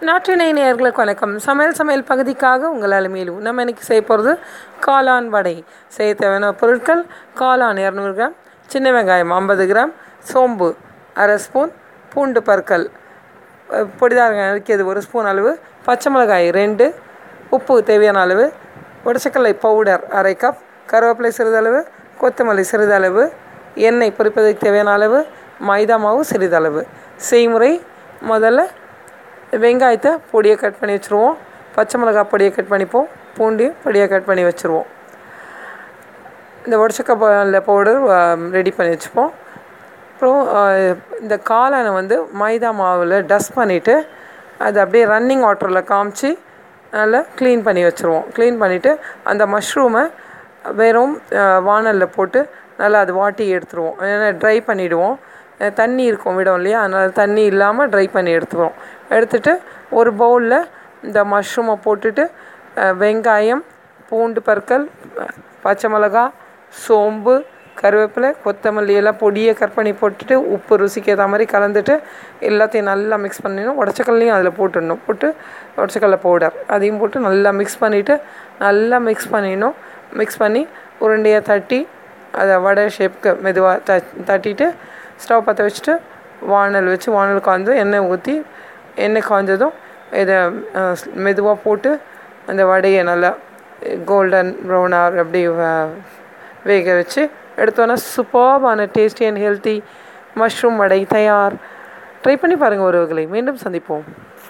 நாட்டினை நேர்களுக்கு வணக்கம். சமையல் சமையல் பகுதிக்காக உங்கள் அலுமையிலும் நம்ம இன்றைக்கி செய்ய போகிறது காளான் வடை. செய்ய தேவையான பொருட்கள் காளான் இரநூறு கிராம் சின்ன வெங்காயம் ஐம்பது கிராம் சோம்பு அரை ஸ்பூன் பூண்டு பற்கள். அஹ் பொடிதாக நறுக்கியது ஒரு ஸ்பூன் அளவு பச்சை மிளகாய் ரெண்டு உப்பு தேவையான அளவு உடச்சக்கல்லை பவுடர் அரை கப் கருவேப்பிலை சிறிதளவு கொத்தமல்லி சிறிதளவு எண்ணெய் பொரிப்பதற்கு தேவையான அளவு மைதா மாவு சிறிதளவு. செய்முறை முதல்ல வெங்காயத்தை பொடியை கட் பண்ணி வச்சுருவோம். பச்சை மிளகாய் பொடியை கட் பண்ணிப்போம். பூண்டையும் பொடியை கட் பண்ணி வச்சுருவோம். இந்த உடச்சக்கல்ல பவுடர் ரெடி பண்ணி வச்சுப்போம். அப்புறம் இந்த காளானை வந்து மைதா மாவில் டஸ்ட் பண்ணிவிட்டு அது அப்படியே ரன்னிங் வாட்டரில் காமிச்சு நல்லா க்ளீன் பண்ணி வச்சுருவோம். க்ளீன் பண்ணிவிட்டு அந்த மஷ்ரூமை வெறும் வானலில் போட்டு நல்லா அது வாட்டி எடுத்துருவோம். ஏன்னா ட்ரை பண்ணிவிடுவோம் தண்ணி இருக்கும் விடும் இல்லையா? அதனால் தண்ணி இல்லாமல் ட்ரை பண்ணி எடுத்துருவோம் எடுத்துட்டு ஒரு பவுலில் இந்த மஷ்ரூமை போட்டுட்டு வெங்காயம் பூண்டு பற்கள் பச்சை மிளகா சோம்பு கருவேப்பிலை கொத்தமல்லி எல்லாம் பொடியை கட் பண்ணி போட்டுட்டு உப்பு ருசிக்கு ஏற்ற மாதிரி கலந்துட்டு எல்லாத்தையும் நல்லா மிக்ஸ் பண்ணிடணும். உடச்சக்கல்லையும் அதில் போட்டுடணும். போட்டு உடச்சக்கல்ல பவுடர் அதையும் போட்டு நல்லா மிக்ஸ் பண்ணிவிட்டு நல்லா மிக்ஸ் பண்ணிடணும். மிக்ஸ் பண்ணி உருண்டையை தட்டி அதை வடை ஷேப்க்கு மெதுவாக த தட்டிட்டு ஸ்டவ் பற்ற வச்சுட்டு வானல் வச்சு வானல் வந்து எண்ணெய் ஊற்றி எண்ணெய் காய்ஞ்சதும் இதை மெதுவாக போட்டு அந்த வடையை நல்லா கோல்டன் ப்ரௌனாக அப்படி வேக வச்சு எடுத்தோன்னா சூப்பர்பான tasty and healthy mushroom vada தயார். ட்ரை பண்ணி பாருங்கள் உறவுகளை. மீண்டும் சந்திப்போம்.